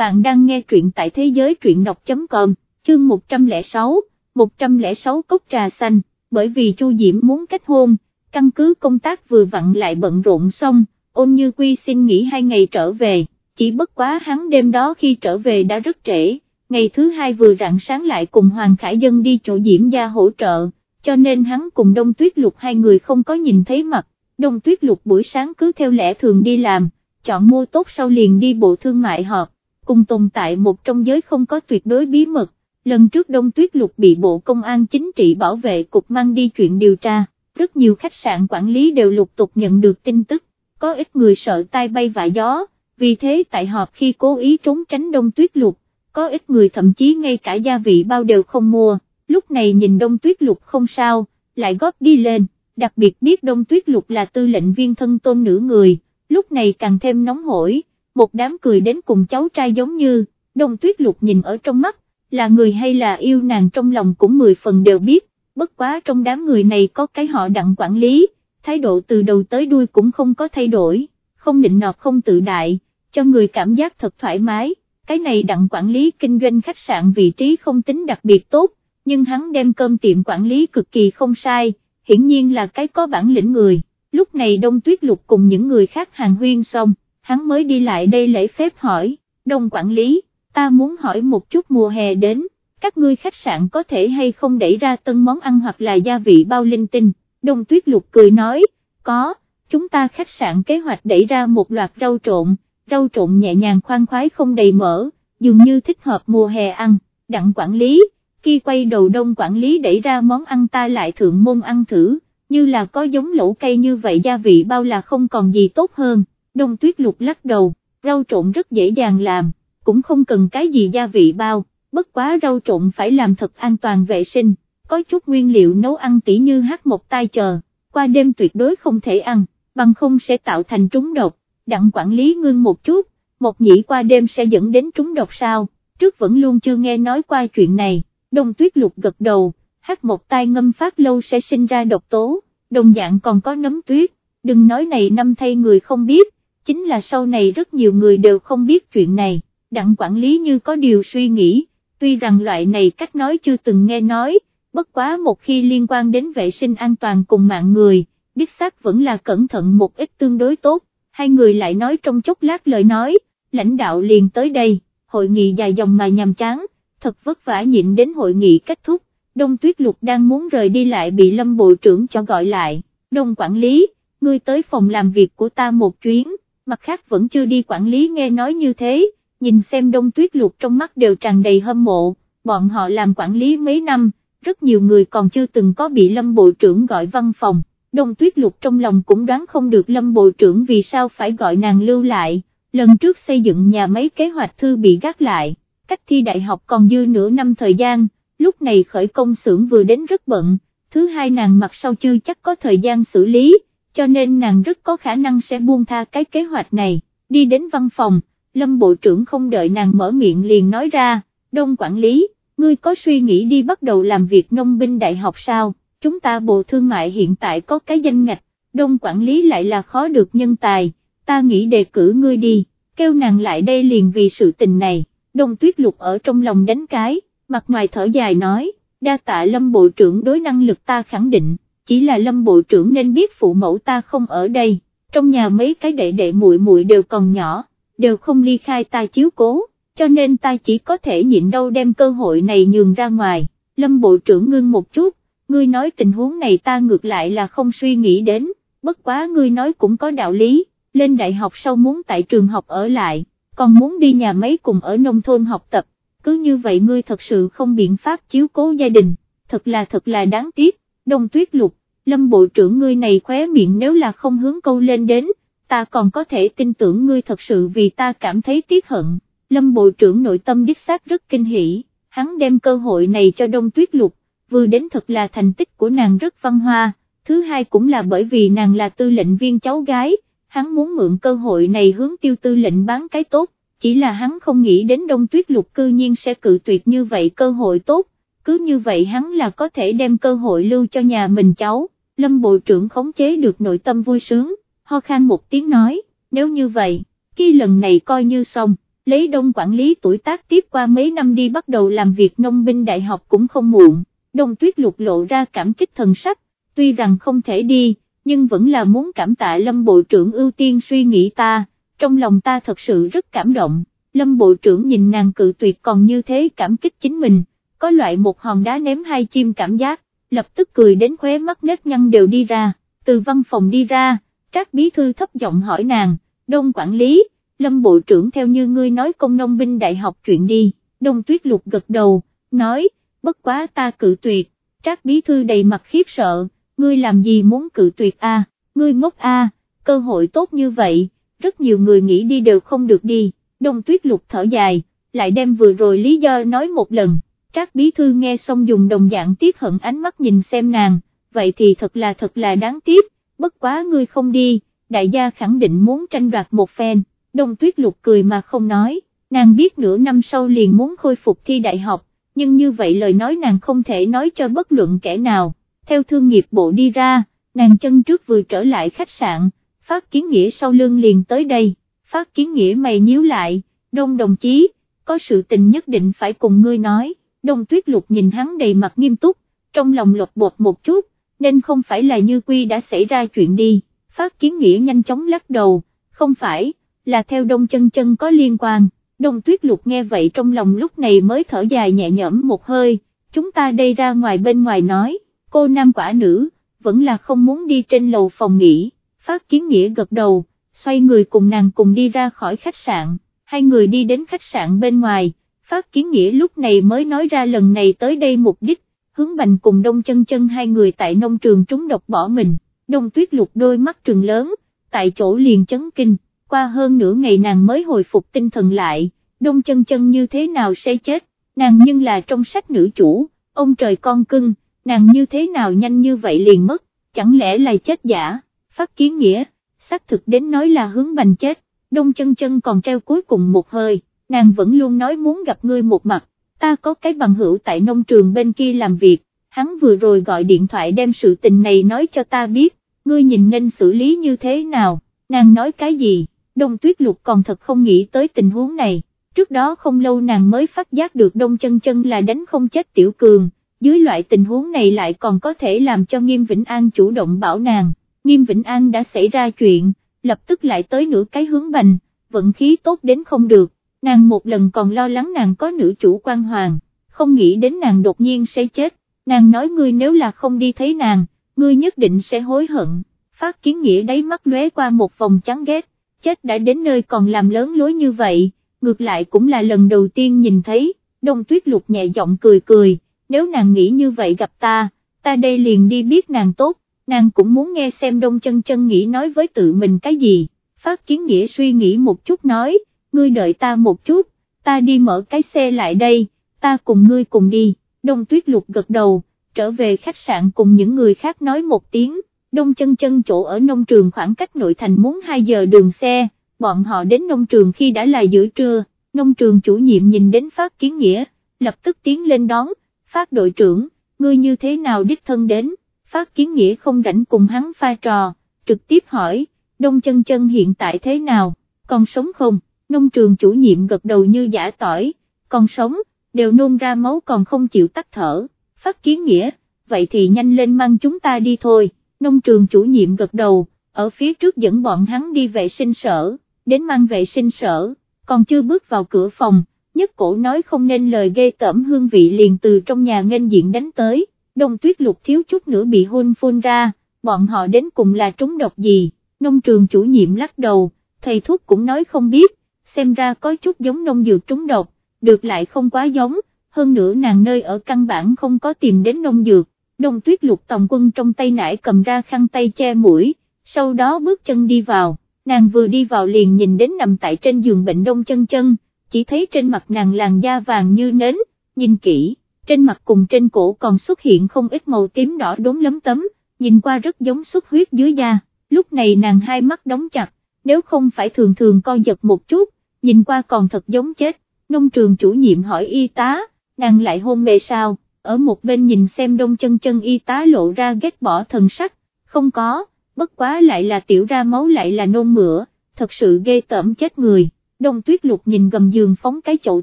bạn đang nghe truyện tại thế giới truyện đọc.com, chương 106, 106 cốc trà xanh, bởi vì Chu Diễm muốn kết hôn, căn cứ công tác vừa vặn lại bận rộn xong, ôn như quy xin nghỉ hai ngày trở về, chỉ bất quá hắn đêm đó khi trở về đã rất trễ, ngày thứ hai vừa rạng sáng lại cùng Hoàng Khải Dân đi chỗ Diễm gia hỗ trợ, cho nên hắn cùng Đông Tuyết Lục hai người không có nhìn thấy mặt, Đông Tuyết Lục buổi sáng cứ theo lẽ thường đi làm, chọn mua tốt sau liền đi bộ thương mại họp, cùng tồn tại một trong giới không có tuyệt đối bí mật, lần trước Đông Tuyết Lục bị Bộ Công an Chính trị bảo vệ cục mang đi chuyện điều tra, rất nhiều khách sạn quản lý đều lục tục nhận được tin tức, có ít người sợ tai bay vạ gió, vì thế tại họp khi cố ý trốn tránh Đông Tuyết Lục, có ít người thậm chí ngay cả gia vị bao đều không mua, lúc này nhìn Đông Tuyết Lục không sao, lại góp đi lên, đặc biệt biết Đông Tuyết Lục là tư lệnh viên thân tôn nữ người, lúc này càng thêm nóng hổi, một đám cười đến cùng cháu trai giống như, Đông Tuyết Lục nhìn ở trong mắt, là người hay là yêu nàng trong lòng cũng mười phần đều biết, bất quá trong đám người này có cái họ đặng quản lý, thái độ từ đầu tới đuôi cũng không có thay đổi, không định nọt không tự đại, cho người cảm giác thật thoải mái, cái này đặng quản lý kinh doanh khách sạn vị trí không tính đặc biệt tốt, nhưng hắn đem cơm tiệm quản lý cực kỳ không sai, hiển nhiên là cái có bản lĩnh người, lúc này Đông Tuyết Lục cùng những người khác hàng huyên xong, hắn mới đi lại đây lễ phép hỏi, Đông quản lý, ta muốn hỏi một chút mùa hè đến, các ngươi khách sạn có thể hay không đẩy ra tân món ăn hoặc là gia vị bao linh tinh, Đông Tuyết Lục cười nói, có, chúng ta khách sạn kế hoạch đẩy ra một loạt rau trộn, rau trộn nhẹ nhàng khoan khoái không đầy mỡ, dường như thích hợp mùa hè ăn, đặng quản lý, khi quay đầu đông quản lý đẩy ra món ăn ta lại thượng môn ăn thử, như là có giống lẩu cây như vậy gia vị bao là không còn gì tốt hơn, đông tuyết lục lắc đầu, rau trộn rất dễ dàng làm, cũng không cần cái gì gia vị bao, bất quá rau trộn phải làm thật an toàn vệ sinh, có chút nguyên liệu nấu ăn tỉ như hát một tay chờ, qua đêm tuyệt đối không thể ăn, bằng không sẽ tạo thành trúng độc, đặng quản lý ngưng một chút, một nhĩ qua đêm sẽ dẫn đến trúng độc sao, trước vẫn luôn chưa nghe nói qua chuyện này, đông tuyết lục gật đầu, hát một tay ngâm phát lâu sẽ sinh ra độc tố, đồng dạng còn có nấm tuyết, đừng nói này năm thay người không biết, chính là sau này rất nhiều người đều không biết chuyện này, đặng quản lý như có điều suy nghĩ, tuy rằng loại này cách nói chưa từng nghe nói, bất quá một khi liên quan đến vệ sinh an toàn cùng mạng người, đích xác vẫn là cẩn thận một ít tương đối tốt, hai người lại nói trong chốc lát lời nói, lãnh đạo liền tới đây, hội nghị dài dòng mà nhàm chán, thật vất vả nhịn đến hội nghị kết thúc, Đông Tuyết Lục đang muốn rời đi lại bị Lâm Bộ trưởng cho gọi lại, Đông quản lý, ngươi tới phòng làm việc của ta một chuyến, mặt khác vẫn chưa đi quản lý nghe nói như thế, nhìn xem Đông Tuyết Lục trong mắt đều tràn đầy hâm mộ, bọn họ làm quản lý mấy năm, rất nhiều người còn chưa từng có bị Lâm Bộ trưởng gọi văn phòng, Đông Tuyết Lục trong lòng cũng đoán không được Lâm Bộ trưởng vì sao phải gọi nàng lưu lại, lần trước xây dựng nhà máy kế hoạch thư bị gác lại, cách thi đại học còn dư nửa năm thời gian, lúc này khởi công xưởng vừa đến rất bận, thứ hai nàng mặt sau chưa chắc có thời gian xử lý, cho nên nàng rất có khả năng sẽ buông tha cái kế hoạch này, đi đến văn phòng, Lâm Bộ trưởng không đợi nàng mở miệng liền nói ra, Đông quản lý, ngươi có suy nghĩ đi bắt đầu làm việc nông binh đại học sao, chúng ta Bộ Thương mại hiện tại có cái danh ngạch, Đông quản lý lại là khó được nhân tài. Ta nghĩ đề cử ngươi đi, kêu nàng lại đây liền vì sự tình này, đông tuyết lục ở trong lòng đánh cái, mặt ngoài thở dài nói, đa tạ lâm bộ trưởng đối năng lực ta khẳng định, chỉ là lâm bộ trưởng nên biết phụ mẫu ta không ở đây, trong nhà mấy cái đệ đệ muội muội đều còn nhỏ, đều không ly khai ta chiếu cố, cho nên ta chỉ có thể nhịn đâu đem cơ hội này nhường ra ngoài, lâm bộ trưởng ngưng một chút, ngươi nói tình huống này ta ngược lại là không suy nghĩ đến, bất quá ngươi nói cũng có đạo lý lên đại học sau muốn tại trường học ở lại, còn muốn đi nhà mấy cùng ở nông thôn học tập, cứ như vậy ngươi thật sự không biện pháp chiếu cố gia đình, thật là thật là đáng tiếc, đông tuyết lục, lâm bộ trưởng ngươi này khóe miệng nếu là không hướng câu lên đến, ta còn có thể tin tưởng ngươi thật sự vì ta cảm thấy tiếc hận, lâm bộ trưởng nội tâm đích xác rất kinh hỉ, hắn đem cơ hội này cho đông tuyết lục, vừa đến thật là thành tích của nàng rất văn hoa, thứ hai cũng là bởi vì nàng là tư lệnh viên cháu gái, hắn muốn mượn cơ hội này hướng tiêu tư lệnh bán cái tốt, chỉ là hắn không nghĩ đến đông tuyết lục cư nhiên sẽ cự tuyệt như vậy cơ hội tốt, cứ như vậy hắn là có thể đem cơ hội lưu cho nhà mình cháu, lâm bộ trưởng khống chế được nội tâm vui sướng, ho khan một tiếng nói, nếu như vậy, khi lần này coi như xong, lấy đông quản lý tuổi tác tiếp qua mấy năm đi bắt đầu làm việc nông binh đại học cũng không muộn, đông tuyết lục lộ ra cảm kích thần sắc, tuy rằng không thể đi, nhưng vẫn là muốn cảm tạ lâm bộ trưởng ưu tiên suy nghĩ ta, trong lòng ta thật sự rất cảm động, lâm bộ trưởng nhìn nàng cự tuyệt còn như thế cảm kích chính mình, có loại một hòn đá ném hai chim cảm giác, lập tức cười đến khóe mắt nếp nhăn đều đi ra, từ văn phòng đi ra, trác bí thư thấp giọng hỏi nàng, đông quản lý, lâm bộ trưởng theo như ngươi nói công nông binh đại học chuyện đi, đông tuyết lục gật đầu, nói, bất quá ta cự tuyệt, trác bí thư đầy mặt khiếp sợ, ngươi làm gì muốn cự tuyệt a? ngươi ngốc a, cơ hội tốt như vậy, rất nhiều người nghĩ đi đều không được đi, đông tuyết lục thở dài, lại đem vừa rồi lý do nói một lần, trác bí thư nghe xong dùng đồng dạng tiếc hận ánh mắt nhìn xem nàng, vậy thì thật là thật là đáng tiếc, bất quá ngươi không đi, đại gia khẳng định muốn tranh đoạt một phen, đông tuyết lục cười mà không nói, nàng biết nửa năm sau liền muốn khôi phục thi đại học, nhưng như vậy lời nói nàng không thể nói cho bất luận kẻ nào, theo thương nghiệp bộ đi ra, nàng chân trước vừa trở lại khách sạn, phát kiến nghĩa sau lưng liền tới đây, phát kiến nghĩa mày nhíu lại, đông đồng chí, có sự tình nhất định phải cùng ngươi nói, đông tuyết lục nhìn hắn đầy mặt nghiêm túc, trong lòng lột bột một chút, nên không phải là như quy đã xảy ra chuyện đi, phát kiến nghĩa nhanh chóng lắc đầu, không phải, là theo đông chân chân có liên quan, đông tuyết lục nghe vậy trong lòng lúc này mới thở dài nhẹ nhõm một hơi, chúng ta đây ra ngoài bên ngoài nói, cô nam quả nữ, vẫn là không muốn đi trên lầu phòng nghỉ, phát kiến nghĩa gật đầu, xoay người cùng nàng cùng đi ra khỏi khách sạn, hai người đi đến khách sạn bên ngoài, phát kiến nghĩa lúc này mới nói ra lần này tới đây mục đích, hướng bành cùng đông chân chân hai người tại nông trường trúng độc bỏ mình, đông tuyết lục đôi mắt trường lớn, tại chỗ liền chấn kinh, qua hơn nửa ngày nàng mới hồi phục tinh thần lại, đông chân chân như thế nào sẽ chết, nàng nhưng là trong sách nữ chủ, ông trời con cưng, nàng như thế nào nhanh như vậy liền mất, chẳng lẽ là chết giả, phát kiến nghĩa, xác thực đến nói là hướng bành chết, đông chân chân còn treo cuối cùng một hơi, nàng vẫn luôn nói muốn gặp ngươi một mặt, ta có cái bằng hữu tại nông trường bên kia làm việc, hắn vừa rồi gọi điện thoại đem sự tình này nói cho ta biết, ngươi nhìn nên xử lý như thế nào, nàng nói cái gì, đông tuyết lục còn thật không nghĩ tới tình huống này, trước đó không lâu nàng mới phát giác được đông chân chân là đánh không chết tiểu cường, dưới loại tình huống này lại còn có thể làm cho Nghiêm Vĩnh An chủ động bảo nàng, Nghiêm Vĩnh An đã xảy ra chuyện, lập tức lại tới nửa cái hướng bành, vận khí tốt đến không được, nàng một lần còn lo lắng nàng có nữ chủ quan hoàng, không nghĩ đến nàng đột nhiên sẽ chết, nàng nói ngươi nếu là không đi thấy nàng, ngươi nhất định sẽ hối hận, phát kiến nghĩa đáy mắt lóe qua một vòng chán ghét, chết đã đến nơi còn làm lớn lối như vậy, ngược lại cũng là lần đầu tiên nhìn thấy, đông tuyết lục nhẹ giọng cười cười, nếu nàng nghĩ như vậy gặp ta, ta đây liền đi biết nàng tốt, nàng cũng muốn nghe xem đông chân chân nghĩ nói với tự mình cái gì, phát kiến nghĩa suy nghĩ một chút nói, ngươi đợi ta một chút, ta đi mở cái xe lại đây, ta cùng ngươi cùng đi, đông tuyết lục gật đầu, trở về khách sạn cùng những người khác nói một tiếng, đông chân chân chỗ ở nông trường khoảng cách nội thành muốn 2 giờ đường xe, bọn họ đến nông trường khi đã là giữa trưa, nông trường chủ nhiệm nhìn đến phát kiến nghĩa, lập tức tiến lên đón, phát đội trưởng, ngươi như thế nào đích thân đến, phát kiến nghĩa không rảnh cùng hắn pha trò, trực tiếp hỏi, đông chân chân hiện tại thế nào, còn sống không, nông trường chủ nhiệm gật đầu như giả tỏi, còn sống, đều nôn ra máu còn không chịu tắt thở, phát kiến nghĩa, vậy thì nhanh lên mang chúng ta đi thôi, nông trường chủ nhiệm gật đầu, ở phía trước dẫn bọn hắn đi vệ sinh sở, đến mang vệ sinh sở, còn chưa bước vào cửa phòng, nhất cổ nói không nên lời ghê tởm hương vị liền từ trong nhà nghênh diện đánh tới, đông tuyết lục thiếu chút nữa bị hôn phun ra, bọn họ đến cùng là trúng độc gì, nông trường chủ nhiệm lắc đầu, thầy thuốc cũng nói không biết, xem ra có chút giống nông dược trúng độc, được lại không quá giống, hơn nữa nàng nơi ở căn bản không có tìm đến nông dược, đông tuyết lục tòng quân trong tay nải cầm ra khăn tay che mũi, sau đó bước chân đi vào, nàng vừa đi vào liền nhìn đến nằm tại trên giường bệnh đông chân chân, chỉ thấy trên mặt nàng làn da vàng như nến, nhìn kỹ, trên mặt cùng trên cổ còn xuất hiện không ít màu tím đỏ đốm lấm tấm, nhìn qua rất giống xuất huyết dưới da, lúc này nàng hai mắt đóng chặt, nếu không phải thường thường co giật một chút, nhìn qua còn thật giống chết, nông trường chủ nhiệm hỏi y tá, nàng lại hôn mê sao, ở một bên nhìn xem đông chân chân y tá lộ ra ghét bỏ thần sắc, không có, bất quá lại là tiểu ra máu lại là nôn mửa, thật sự ghê tởm chết người. Đông tuyết lục nhìn gầm giường phóng cái chậu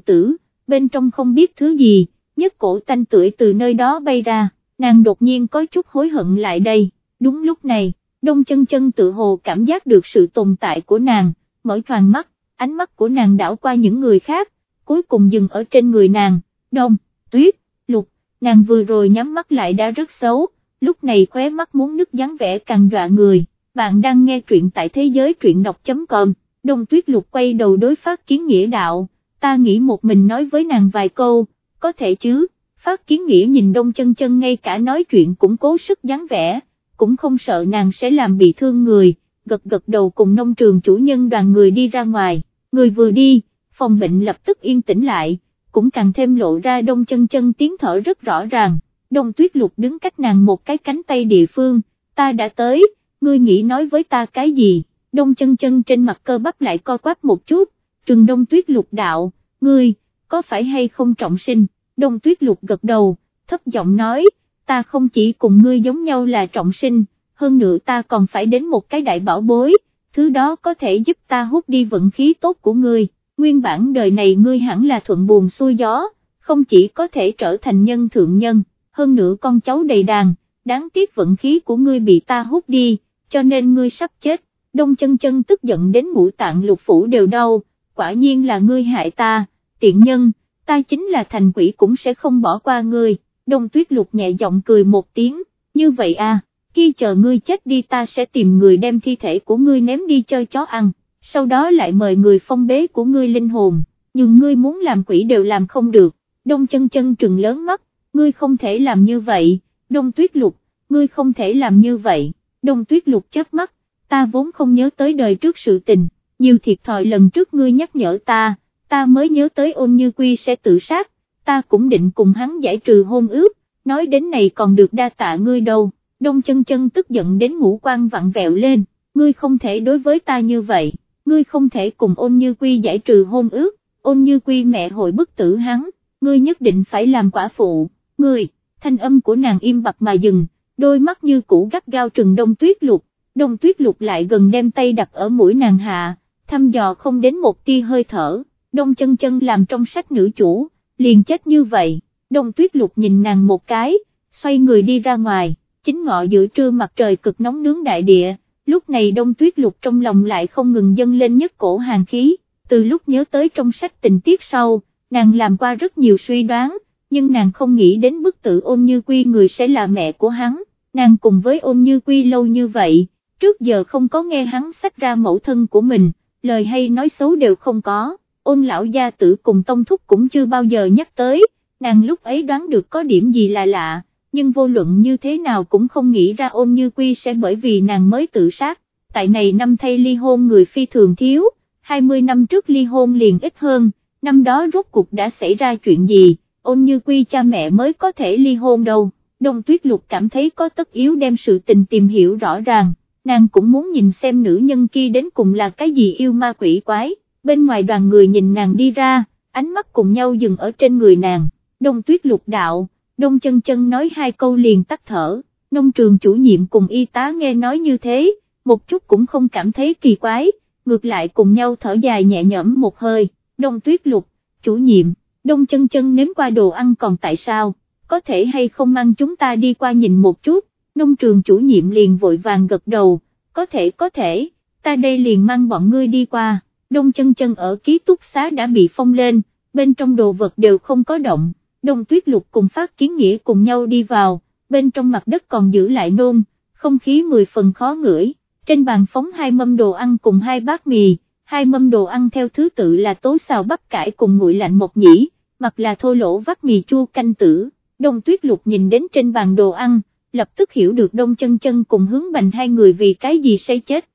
tử, bên trong không biết thứ gì, nhất cổ tanh tưởi từ nơi đó bay ra, nàng đột nhiên có chút hối hận lại đây, đúng lúc này, đông chân chân tự hồ cảm giác được sự tồn tại của nàng, mở toàn mắt, ánh mắt của nàng đảo qua những người khác, cuối cùng dừng ở trên người nàng, đông, tuyết, lục, nàng vừa rồi nhắm mắt lại đã rất xấu, lúc này khóe mắt muốn nứt dáng vẻ càng dọa người, bạn đang nghe truyện tại thế giới truyện đọc.com, đông tuyết lục quay đầu đối phát kiến nghĩa đạo, ta nghĩ một mình nói với nàng vài câu, có thể chứ, phát kiến nghĩa nhìn đông chân chân ngay cả nói chuyện cũng cố sức dáng vẻ, cũng không sợ nàng sẽ làm bị thương người, gật gật đầu cùng nông trường chủ nhân đoàn người đi ra ngoài, người vừa đi, phòng bệnh lập tức yên tĩnh lại, cũng càng thêm lộ ra đông chân chân tiếng thở rất rõ ràng, đông tuyết lục đứng cách nàng một cái cánh tay địa phương, ta đã tới, ngươi nghĩ nói với ta cái gì, đông chân chân trên mặt cơ bắp lại co quắp một chút, trừng đông tuyết lục đạo, ngươi, có phải hay không trọng sinh, đông tuyết lục gật đầu, thấp giọng nói, ta không chỉ cùng ngươi giống nhau là trọng sinh, hơn nữa ta còn phải đến một cái đại bảo bối, thứ đó có thể giúp ta hút đi vận khí tốt của ngươi, nguyên bản đời này ngươi hẳn là thuận buồn xuôi gió, không chỉ có thể trở thành nhân thượng nhân, hơn nữa con cháu đầy đàn, đáng tiếc vận khí của ngươi bị ta hút đi, cho nên ngươi sắp chết, đông chân chân tức giận đến ngũ tạng lục phủ đều đau, quả nhiên là ngươi hại ta, tiện nhân, ta chính là thành quỷ cũng sẽ không bỏ qua ngươi, đông tuyết lục nhẹ giọng cười một tiếng, như vậy à, khi chờ ngươi chết đi ta sẽ tìm người đem thi thể của ngươi ném đi cho chó ăn, sau đó lại mời người phong bế của ngươi linh hồn, nhưng ngươi muốn làm quỷ đều làm không được, đông chân chân trừng lớn mắt, ngươi không thể làm như vậy, đông tuyết lục, ngươi không thể làm như vậy, đông tuyết lục chớp mắt, ta vốn không nhớ tới đời trước sự tình, nhiều thiệt thòi lần trước ngươi nhắc nhở ta, ta mới nhớ tới ôn như quy sẽ tự sát, ta cũng định cùng hắn giải trừ hôn ước, nói đến này còn được đa tạ ngươi đâu, đông chân chân tức giận đến ngũ quan vặn vẹo lên, ngươi không thể đối với ta như vậy, ngươi không thể cùng ôn như quy giải trừ hôn ước, ôn như quy mẹ hội bức tử hắn, ngươi nhất định phải làm quả phụ, ngươi, thanh âm của nàng im bặt mà dừng, đôi mắt như cũ gắt gao trừng đông tuyết lục, đông tuyết lục lại gần đem tay đặt ở mũi nàng hạ, thăm dò không đến một tia hơi thở, đông chân chân làm trong sách nữ chủ, liền chết như vậy, đông tuyết lục nhìn nàng một cái, xoay người đi ra ngoài, chính ngọ giữa trưa mặt trời cực nóng nướng đại địa, lúc này đông tuyết lục trong lòng lại không ngừng dâng lên nhất cổ hàng khí, từ lúc nhớ tới trong sách tình tiết sau, nàng làm qua rất nhiều suy đoán, nhưng nàng không nghĩ đến bức tự ôn như quy người sẽ là mẹ của hắn, nàng cùng với ôn như quy lâu như vậy, trước giờ không có nghe hắn sách ra mẫu thân của mình, lời hay nói xấu đều không có, ôn lão gia tử cùng tông thúc cũng chưa bao giờ nhắc tới, nàng lúc ấy đoán được có điểm gì là lạ, nhưng vô luận như thế nào cũng không nghĩ ra ôn như quy sẽ bởi vì nàng mới tự sát, tại này năm thay ly hôn người phi thường thiếu, 20 năm trước ly hôn liền ít hơn, năm đó rốt cuộc đã xảy ra chuyện gì, ôn như quy cha mẹ mới có thể ly hôn đâu, đông tuyết lục cảm thấy có tất yếu đem sự tình tìm hiểu rõ ràng, nàng cũng muốn nhìn xem nữ nhân kia đến cùng là cái gì yêu ma quỷ quái, bên ngoài đoàn người nhìn nàng đi ra, ánh mắt cùng nhau dừng ở trên người nàng, đông tuyết lục đạo, đông chân chân nói hai câu liền tắt thở, nông trường chủ nhiệm cùng y tá nghe nói như thế, một chút cũng không cảm thấy kỳ quái, ngược lại cùng nhau thở dài nhẹ nhõm một hơi, đông tuyết lục, chủ nhiệm, đông chân chân nếm qua đồ ăn còn tại sao, có thể hay không mang chúng ta đi qua nhìn một chút, nông trường chủ nhiệm liền vội vàng gật đầu, có thể có thể, ta đây liền mang bọn ngươi đi qua, đông chân chân ở ký túc xá đã bị phong lên, bên trong đồ vật đều không có động, đông tuyết lục cùng phát kiến nghĩa cùng nhau đi vào, bên trong mặt đất còn giữ lại nôn, không khí mười phần khó ngửi, trên bàn phóng hai mâm đồ ăn cùng hai bát mì, hai mâm đồ ăn theo thứ tự là tố xào bắp cải cùng nguội lạnh một nhĩ, mặt là thô lỗ vắt mì chua canh tử, đông tuyết lục nhìn đến trên bàn đồ ăn, lập tức hiểu được đông chân chân cùng hướng bành hai người vì cái gì say chết.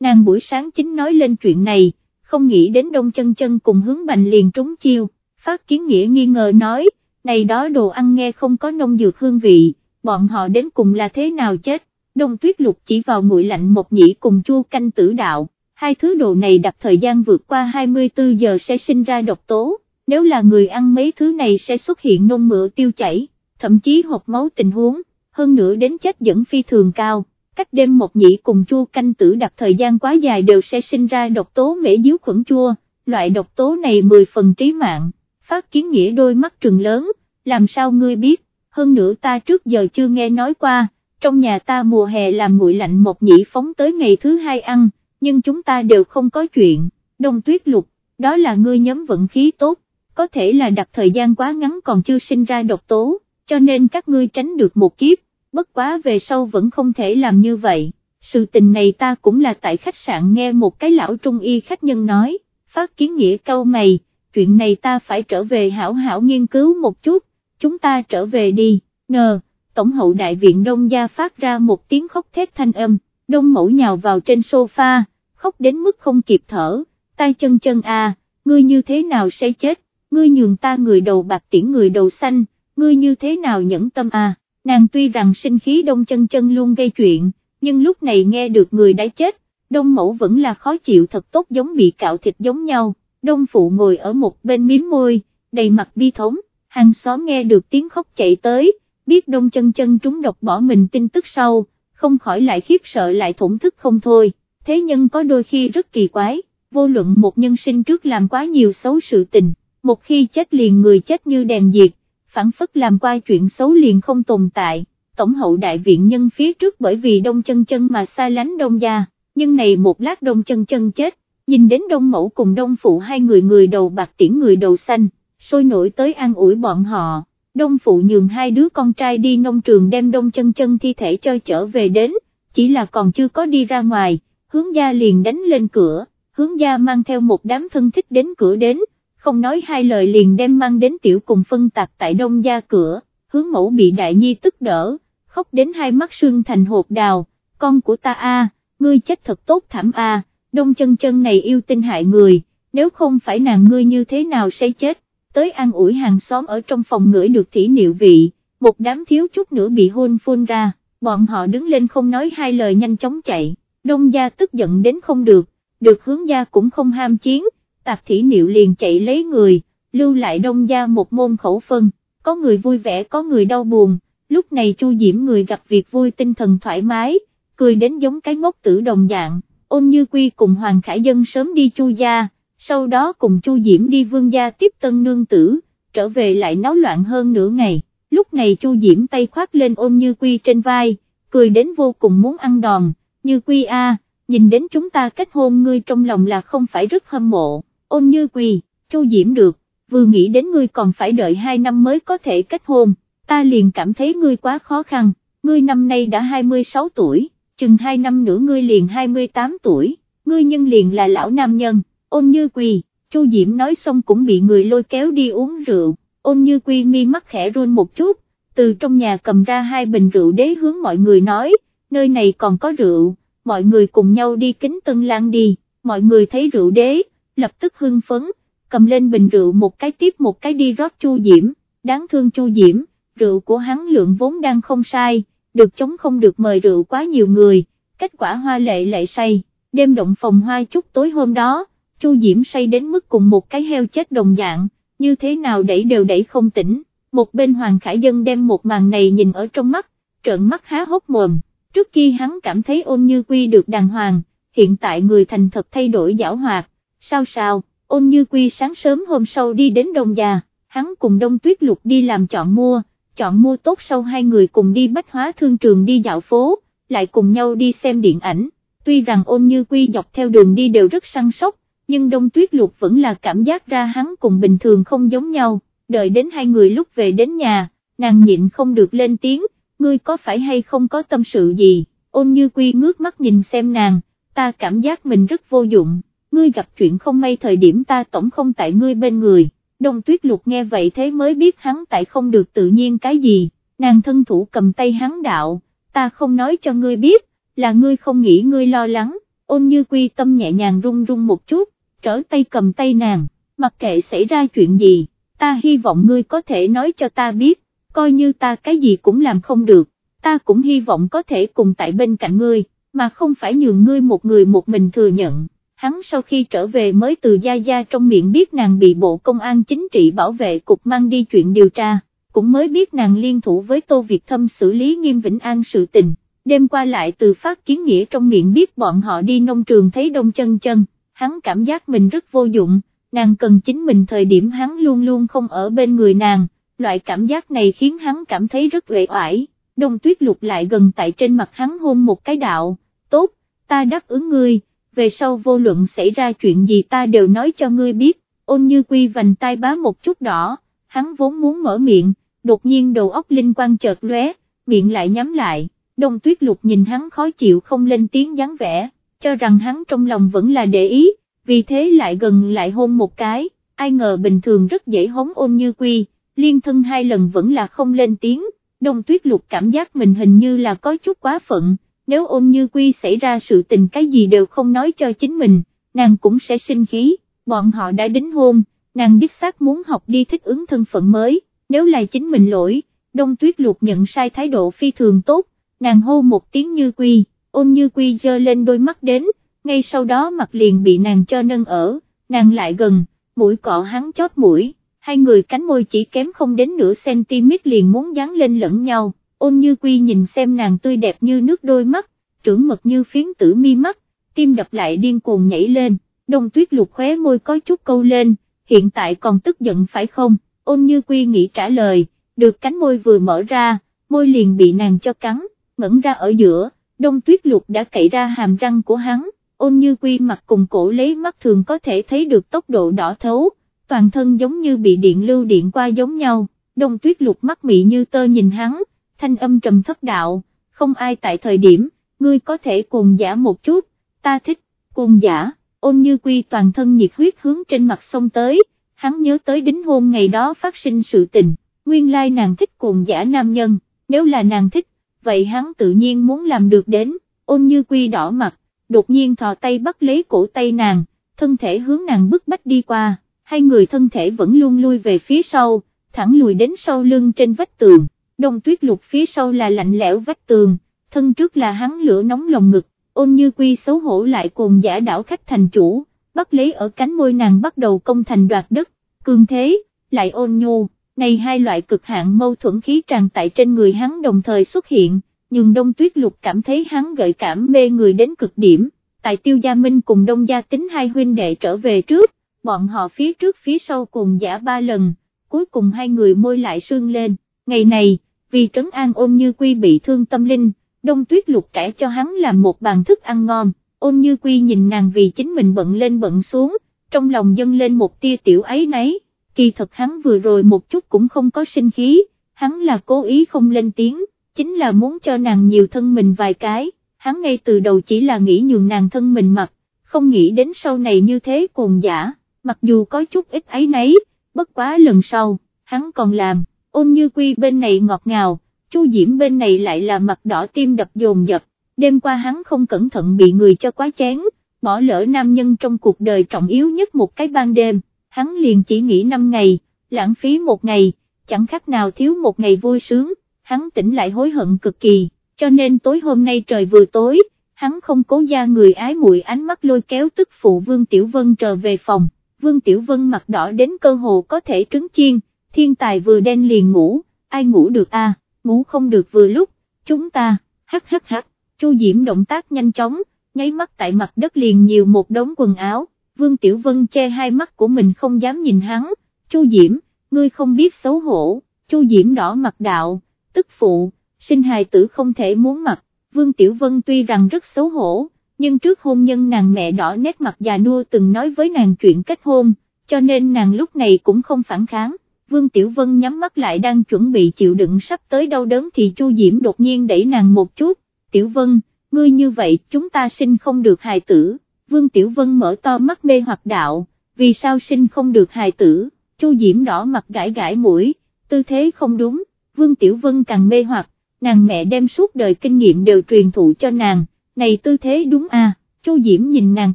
Nàng buổi sáng chính nói lên chuyện này, không nghĩ đến đông chân chân cùng hướng bành liền trúng chiêu, phát kiến nghĩa nghi ngờ nói, này đó đồ ăn nghe không có nông dược hương vị, bọn họ đến cùng là thế nào chết, đông tuyết lục chỉ vào nguội lạnh một nhĩ cùng chua canh tử đạo, hai thứ đồ này đặt thời gian vượt qua 24 giờ sẽ sinh ra độc tố, nếu là người ăn mấy thứ này sẽ xuất hiện nôn mửa tiêu chảy, thậm chí hộp máu tình huống, hơn nữa đến chết dẫn phi thường cao, cách đêm một nhị cùng chua canh tử đặt thời gian quá dài đều sẽ sinh ra độc tố mễ díu khuẩn chua, loại độc tố này 10 phần trí mạng, phát kiến nghĩa đôi mắt trừng lớn, làm sao ngươi biết, hơn nữa ta trước giờ chưa nghe nói qua, trong nhà ta mùa hè làm nguội lạnh một nhĩ phóng tới ngày thứ hai ăn, nhưng chúng ta đều không có chuyện, đông tuyết lục, đó là ngươi nhóm vận khí tốt, có thể là đặt thời gian quá ngắn còn chưa sinh ra độc tố, cho nên các ngươi tránh được một kiếp, bất quá về sau vẫn không thể làm như vậy. Sự tình này ta cũng là tại khách sạn nghe một cái lão trung y khách nhân nói, phát kiến nghĩa câu mày, chuyện này ta phải trở về hảo hảo nghiên cứu một chút, chúng ta trở về đi, nờ, tổng hậu đại viện đông gia phát ra một tiếng khóc thét thanh âm, đông mẫu nhào vào trên sofa, khóc đến mức không kịp thở, tay chân chân a, ngươi như thế nào sẽ chết, ngươi nhường ta người đầu bạc tiễn người đầu xanh, ngươi như thế nào nhẫn tâm a, nàng tuy rằng sinh khí đông chân chân luôn gây chuyện, nhưng lúc này nghe được người đã chết, đông mẫu vẫn là khó chịu thật tốt giống bị cạo thịt giống nhau, đông phụ ngồi ở một bên miếm môi, đầy mặt bi thống, hàng xóm nghe được tiếng khóc chạy tới, biết đông chân chân trúng độc bỏ mình tin tức sau, không khỏi lại khiếp sợ lại thổn thức không thôi, thế nhưng có đôi khi rất kỳ quái, vô luận một nhân sinh trước làm quá nhiều xấu sự tình, một khi chết liền người chết như đèn diệt, phản phất làm qua chuyện xấu liền không tồn tại, tổng hậu đại viện nhân phía trước bởi vì đông chân chân mà xa lánh đông gia, nhưng này một lát đông chân chân chết, nhìn đến đông mẫu cùng đông phụ hai người người đầu bạc tiễn người đầu xanh, sôi nổi tới an ủi bọn họ, đông phụ nhường hai đứa con trai đi nông trường đem đông chân chân thi thể cho trở về đến, chỉ là còn chưa có đi ra ngoài, hướng gia liền đánh lên cửa, hướng gia mang theo một đám thân thích đến cửa đến, không nói hai lời liền đem mang đến tiểu cùng phân tạc tại đông gia cửa, hướng mẫu bị đại nhi tức đỡ, khóc đến hai mắt sưng thành hột đào, con của ta a, ngươi chết thật tốt thảm a, đông chân chân này yêu tinh hại người, nếu không phải nàng ngươi như thế nào sẽ chết, tới an ủi hàng xóm ở trong phòng ngửi được thỉ niệu vị, một đám thiếu chút nữa bị hôn phun ra, bọn họ đứng lên không nói hai lời nhanh chóng chạy, đông gia tức giận đến không được, được hướng gia cũng không ham chiến, tạc thỉ niệu liền chạy lấy người, lưu lại đông gia một môn khẩu phân, có người vui vẻ có người đau buồn, lúc này Chu Diễm người gặp việc vui tinh thần thoải mái, cười đến giống cái ngốc tử đồng dạng, ôn như quy cùng Hoàng Khải Dân sớm đi Chu gia, sau đó cùng Chu Diễm đi vương gia tiếp tân nương tử, trở về lại náo loạn hơn nửa ngày, lúc này Chu Diễm tay khoác lên ôn như quy trên vai, cười đến vô cùng muốn ăn đòn, như quy a, nhìn đến chúng ta kết hôn ngươi trong lòng là không phải rất hâm mộ, ôn như quy, Chu Diễm được, vừa nghĩ đến ngươi còn phải đợi 2 năm mới có thể kết hôn, ta liền cảm thấy ngươi quá khó khăn, ngươi năm nay đã 26 tuổi, chừng 2 năm nữa ngươi liền 28 tuổi, ngươi nhân liền là lão nam nhân, ôn như quỳ, Chu Diễm nói xong cũng bị người lôi kéo đi uống rượu, ôn như quy mi mắt khẽ run một chút, từ trong nhà cầm ra hai bình rượu đế hướng mọi người nói, nơi này còn có rượu, mọi người cùng nhau đi kính tân lan đi, mọi người thấy rượu đế, lập tức hưng phấn, cầm lên bình rượu một cái tiếp một cái đi rót Chu Diễm, đáng thương Chu Diễm rượu của hắn lượng vốn đang không sai, được chống không được mời rượu quá nhiều người, kết quả hoa lệ lệ say, đêm động phòng hoa chút tối hôm đó, Chu Diễm say đến mức cùng một cái heo chết đồng dạng, như thế nào đẩy đều đẩy không tỉnh, một bên Hoàng Khải Dân đem một màn này nhìn ở trong mắt, trợn mắt há hốc mồm, trước khi hắn cảm thấy ôn như quy được đàng hoàng, hiện tại người thành thật thay đổi giảo hoạt, sao sao, ôn như quy sáng sớm hôm sau đi đến Đông Già, hắn cùng Đông Tuyết Lục đi làm chọn mua, chọn mua tốt sau hai người cùng đi bách hóa thương trường đi dạo phố, lại cùng nhau đi xem điện ảnh, tuy rằng ôn như quy dọc theo đường đi đều rất săn sóc, nhưng đông tuyết lục vẫn là cảm giác ra hắn cùng bình thường không giống nhau, đợi đến hai người lúc về đến nhà, nàng nhịn không được lên tiếng, ngươi có phải hay không có tâm sự gì, ôn như quy ngước mắt nhìn xem nàng, ta cảm giác mình rất vô dụng, ngươi gặp chuyện không may thời điểm ta tổng không tại ngươi bên người. Đông tuyết lục nghe vậy thế mới biết hắn tại không được tự nhiên cái gì, nàng thân thủ cầm tay hắn đạo, ta không nói cho ngươi biết, là ngươi không nghĩ ngươi lo lắng, ôn như quy tâm nhẹ nhàng run run một chút, trở tay cầm tay nàng, mặc kệ xảy ra chuyện gì, ta hy vọng ngươi có thể nói cho ta biết, coi như ta cái gì cũng làm không được, ta cũng hy vọng có thể cùng tại bên cạnh ngươi, mà không phải nhường ngươi một người một mình thừa nhận. Hắn sau khi trở về mới từ Gia Gia trong miệng biết nàng bị Bộ Công an Chính trị bảo vệ cục mang đi chuyện điều tra, cũng mới biết nàng liên thủ với Tô Việt Thâm xử lý nghiêm Vĩnh An sự tình, đêm qua lại từ phát kiến nghĩa trong miệng biết bọn họ đi nông trường thấy đông chân chân, hắn cảm giác mình rất vô dụng, nàng cần chính mình thời điểm hắn luôn luôn không ở bên người nàng, loại cảm giác này khiến hắn cảm thấy rất uể oải, đông tuyết lục lại gần tại trên mặt hắn hôn một cái đạo, tốt, ta đáp ứng ngươi, về sau vô luận xảy ra chuyện gì ta đều nói cho ngươi biết, ôn như quy vành tai bá một chút đỏ, hắn vốn muốn mở miệng, đột nhiên đầu óc linh quang chợt lóe, miệng lại nhắm lại, đông tuyết lục nhìn hắn khó chịu không lên tiếng dáng vẻ, cho rằng hắn trong lòng vẫn là để ý, vì thế lại gần lại hôn một cái, ai ngờ bình thường rất dễ hống ôn như quy, liên thân hai lần vẫn là không lên tiếng, đông tuyết lục cảm giác mình hình như là có chút quá phận, nếu ôn như quy xảy ra sự tình cái gì đều không nói cho chính mình, nàng cũng sẽ sinh khí, bọn họ đã đính hôn, nàng đích xác muốn học đi thích ứng thân phận mới, nếu là chính mình lỗi, đông tuyết lục nhận sai thái độ phi thường tốt, nàng hô một tiếng như quy, ôn như quy dơ lên đôi mắt đến, ngay sau đó mặt liền bị nàng cho nâng ở, nàng lại gần, mũi cọ hắn chót mũi, hai người cánh môi chỉ kém không đến nửa cm liền muốn dán lên lẫn nhau, ôn như quy nhìn xem nàng tươi đẹp như nước đôi mắt, trưởng mật như phiến tử mi mắt, tim đập lại điên cuồng nhảy lên, đông tuyết lục khóe môi có chút câu lên, hiện tại còn tức giận phải không, ôn như quy nghĩ trả lời, được cánh môi vừa mở ra, môi liền bị nàng cho cắn, ngẩn ra ở giữa, đông tuyết lục đã cậy ra hàm răng của hắn, ôn như quy mặt cùng cổ lấy mắt thường có thể thấy được tốc độ đỏ thấu, toàn thân giống như bị điện lưu điện qua giống nhau, đông tuyết lục mắt mị như tơ nhìn hắn, thanh âm trầm thất đạo, không ai tại thời điểm, ngươi có thể cùng giả một chút, ta thích, cùng giả, ôn như quy toàn thân nhiệt huyết hướng trên mặt sông tới, hắn nhớ tới đính hôn ngày đó phát sinh sự tình, nguyên lai nàng thích cùng giả nam nhân, nếu là nàng thích, vậy hắn tự nhiên muốn làm được đến, ôn như quy đỏ mặt, đột nhiên thò tay bắt lấy cổ tay nàng, thân thể hướng nàng bức bách đi qua, hai người thân thể vẫn luôn lui về phía sau, thẳng lùi đến sau lưng trên vách tường, đông tuyết lục phía sau là lạnh lẽo vách tường, thân trước là hắn lửa nóng lồng ngực, ôn như quy xấu hổ lại cùng giả đảo khách thành chủ, bắt lấy ở cánh môi nàng bắt đầu công thành đoạt đất, cường thế, lại ôn nhu, này hai loại cực hạn mâu thuẫn khí tràn tại trên người hắn đồng thời xuất hiện, nhưng đông tuyết lục cảm thấy hắn gợi cảm mê người đến cực điểm, tại tiêu gia minh cùng đông gia tính hai huynh đệ trở về trước, bọn họ phía trước phía sau cùng giả ba lần, cuối cùng hai người môi lại sương lên, ngày này, vì trấn an ôn như quy bị thương tâm linh, đông tuyết lục trẻ cho hắn làm một bàn thức ăn ngon, ôn như quy nhìn nàng vì chính mình bận lên bận xuống, trong lòng dâng lên một tia tiểu ấy nấy, kỳ thật hắn vừa rồi một chút cũng không có sinh khí, hắn là cố ý không lên tiếng, chính là muốn cho nàng nhiều thân mình vài cái, hắn ngay từ đầu chỉ là nghĩ nhường nàng thân mình mặc, không nghĩ đến sau này như thế cuồng giả, mặc dù có chút ít ấy nấy, bất quá lần sau, hắn còn làm, ôn như quy bên này ngọt ngào, Chu Diễm bên này lại là mặt đỏ tim đập dồn dập, đêm qua hắn không cẩn thận bị người cho quá chén, bỏ lỡ nam nhân trong cuộc đời trọng yếu nhất một cái ban đêm, hắn liền chỉ nghỉ 5 ngày, lãng phí một ngày, chẳng khác nào thiếu một ngày vui sướng, hắn tỉnh lại hối hận cực kỳ, cho nên tối hôm nay trời vừa tối, hắn không cố ra người ái muội ánh mắt lôi kéo tức phụ Vương Tiểu Vân trở về phòng, Vương Tiểu Vân mặt đỏ đến cơ hồ có thể trứng chiên, thiên tài vừa đen liền ngủ, ai ngủ được a? ngủ không được vừa lúc, chúng ta, hắc hắc hắc, Chu Diễm động tác nhanh chóng, nháy mắt tại mặt đất liền nhiều một đống quần áo, Vương Tiểu Vân che hai mắt của mình không dám nhìn hắn, Chu Diễm, ngươi không biết xấu hổ, Chu Diễm đỏ mặt đạo, tức phụ, sinh hài tử không thể muốn mặt, Vương Tiểu Vân tuy rằng rất xấu hổ, nhưng trước hôn nhân nàng mẹ đỏ nét mặt già nua từng nói với nàng chuyện kết hôn, cho nên nàng lúc này cũng không phản kháng. Vương Tiểu Vân nhắm mắt lại đang chuẩn bị chịu đựng sắp tới đau đớn thì Chu Diễm đột nhiên đẩy nàng một chút, Tiểu Vân, ngươi như vậy chúng ta sinh không được hài tử, Vương Tiểu Vân mở to mắt mê hoặc đạo, vì sao sinh không được hài tử, Chu Diễm đỏ mặt gãi gãi mũi, tư thế không đúng, Vương Tiểu Vân càng mê hoặc, nàng mẹ đem suốt đời kinh nghiệm đều truyền thụ cho nàng, này tư thế đúng à, Chu Diễm nhìn nàng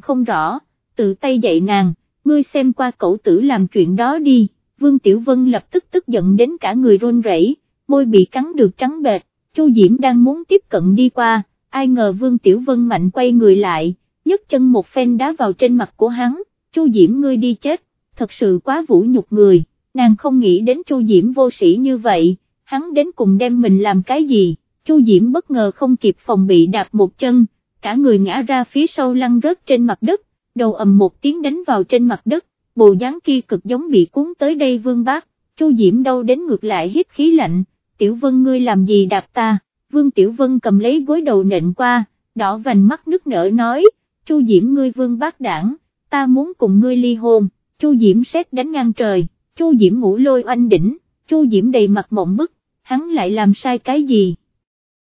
không rõ, tự tay dạy nàng, ngươi xem qua cậu tử làm chuyện đó đi. Vương Tiểu Vân lập tức tức giận đến cả người run rẩy, môi bị cắn được trắng bệt, Chu Diễm đang muốn tiếp cận đi qua, ai ngờ Vương Tiểu Vân mạnh quay người lại, nhấc chân một phen đá vào trên mặt của hắn, Chu Diễm ngươi đi chết, thật sự quá vũ nhục người, nàng không nghĩ đến Chu Diễm vô sĩ như vậy, hắn đến cùng đem mình làm cái gì, Chu Diễm bất ngờ không kịp phòng bị đạp một chân, cả người ngã ra phía sau lăn rớt trên mặt đất, đầu ầm một tiếng đánh vào trên mặt đất, bộ dáng kia cực giống bị cuốn tới đây vương bác, Chu Diễm đâu đến ngược lại hít khí lạnh, Tiểu Vân ngươi làm gì đạp ta, Vương Tiểu Vân cầm lấy gối đầu nện qua, đỏ vành mắt nước nở nói, Chu Diễm ngươi vương bác đảng, ta muốn cùng ngươi ly hôn, Chu Diễm xét đánh ngang trời, Chu Diễm ngủ lôi oanh đỉnh, Chu Diễm đầy mặt mộng bức, hắn lại làm sai cái gì?